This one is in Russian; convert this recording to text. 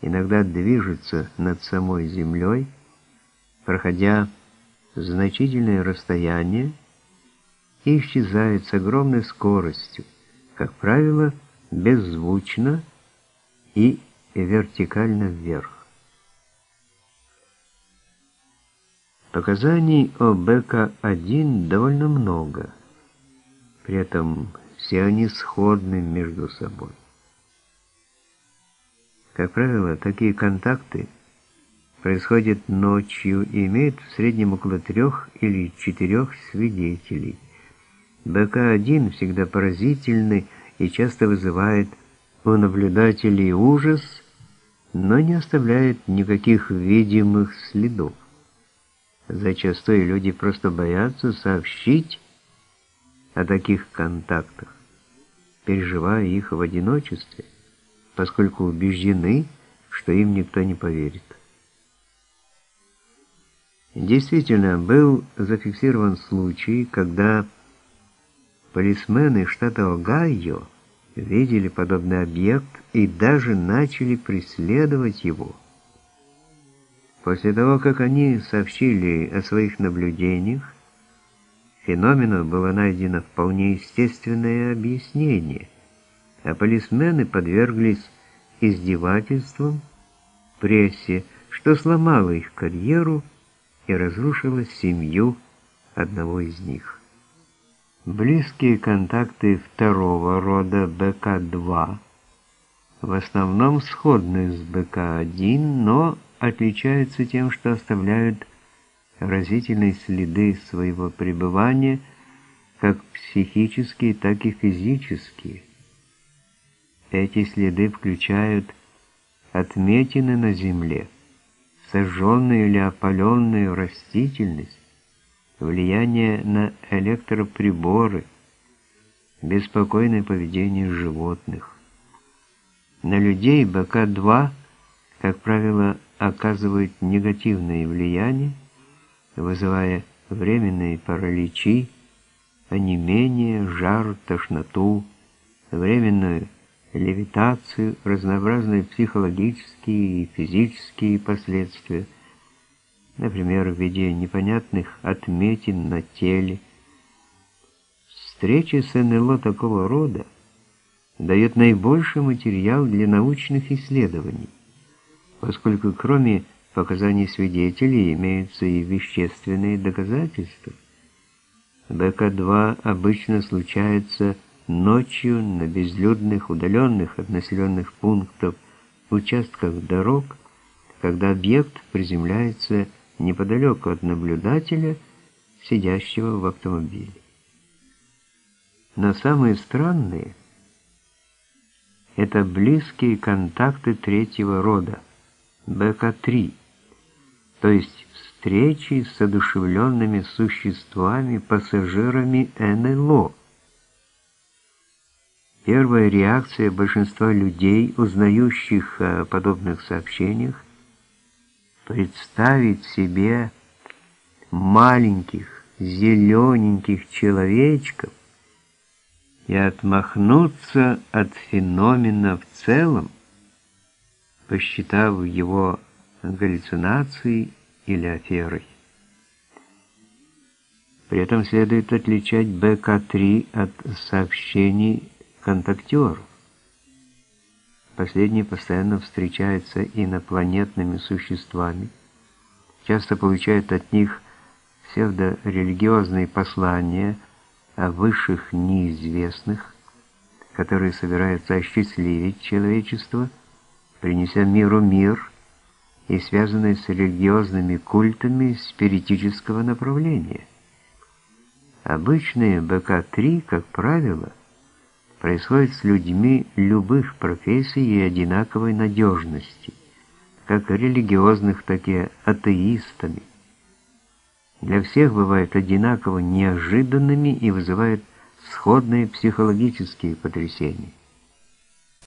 иногда движется над самой Землей, проходя значительное расстояние и исчезает с огромной скоростью, как правило, беззвучно и вертикально вверх. Показаний о БК-1 довольно много, при этом все они сходны между собой. Как правило, такие контакты происходят ночью и имеют в среднем около трех или четырех свидетелей. БК-1 всегда поразительный и часто вызывает у наблюдателей ужас, но не оставляет никаких видимых следов. Зачастую люди просто боятся сообщить о таких контактах, переживая их в одиночестве, поскольку убеждены, что им никто не поверит. Действительно, был зафиксирован случай, когда полисмены штата Огайо видели подобный объект и даже начали преследовать его. После того, как они сообщили о своих наблюдениях, феномену было найдено вполне естественное объяснение, а полисмены подверглись издевательствам прессе, что сломало их карьеру и разрушило семью одного из них. Близкие контакты второго рода БК-2 в основном сходны с БК-1, но отличаются тем, что оставляют разительные следы своего пребывания, как психические, так и физические. Эти следы включают отметины на земле, сожженную или опаленную растительность, влияние на электроприборы, беспокойное поведение животных. На людей БК-2, как правило, оказывают негативное влияние, вызывая временные параличи, онемение, жар, тошноту, временную левитацию, разнообразные психологические и физические последствия, например, в виде непонятных отметин на теле. Встречи с НЛО такого рода дает наибольший материал для научных исследований, поскольку кроме показаний свидетелей имеются и вещественные доказательства. БК-2 обычно случается ночью на безлюдных, удаленных от населенных пунктов участках дорог, когда объект приземляется неподалеку от наблюдателя, сидящего в автомобиле. Но самые странные – это близкие контакты третьего рода, БК-3, то есть встречи с одушевленными существами, пассажирами НЛО. Первая реакция большинства людей, узнающих о подобных сообщениях, представить себе маленьких, зелененьких человечков и отмахнуться от феномена в целом, посчитав его галлюцинацией или аферой. При этом следует отличать БК-3 от сообщений контактеров. Последние постоянно встречаются инопланетными существами, часто получают от них псевдорелигиозные послания о высших неизвестных, которые собираются осчастливить человечество, принеся миру мир и связанные с религиозными культами спиритического направления. Обычные БК-3, как правило, происходит с людьми любых профессий и одинаковой надежности, как религиозных, так и атеистами. Для всех бывают одинаково неожиданными и вызывают сходные психологические потрясения.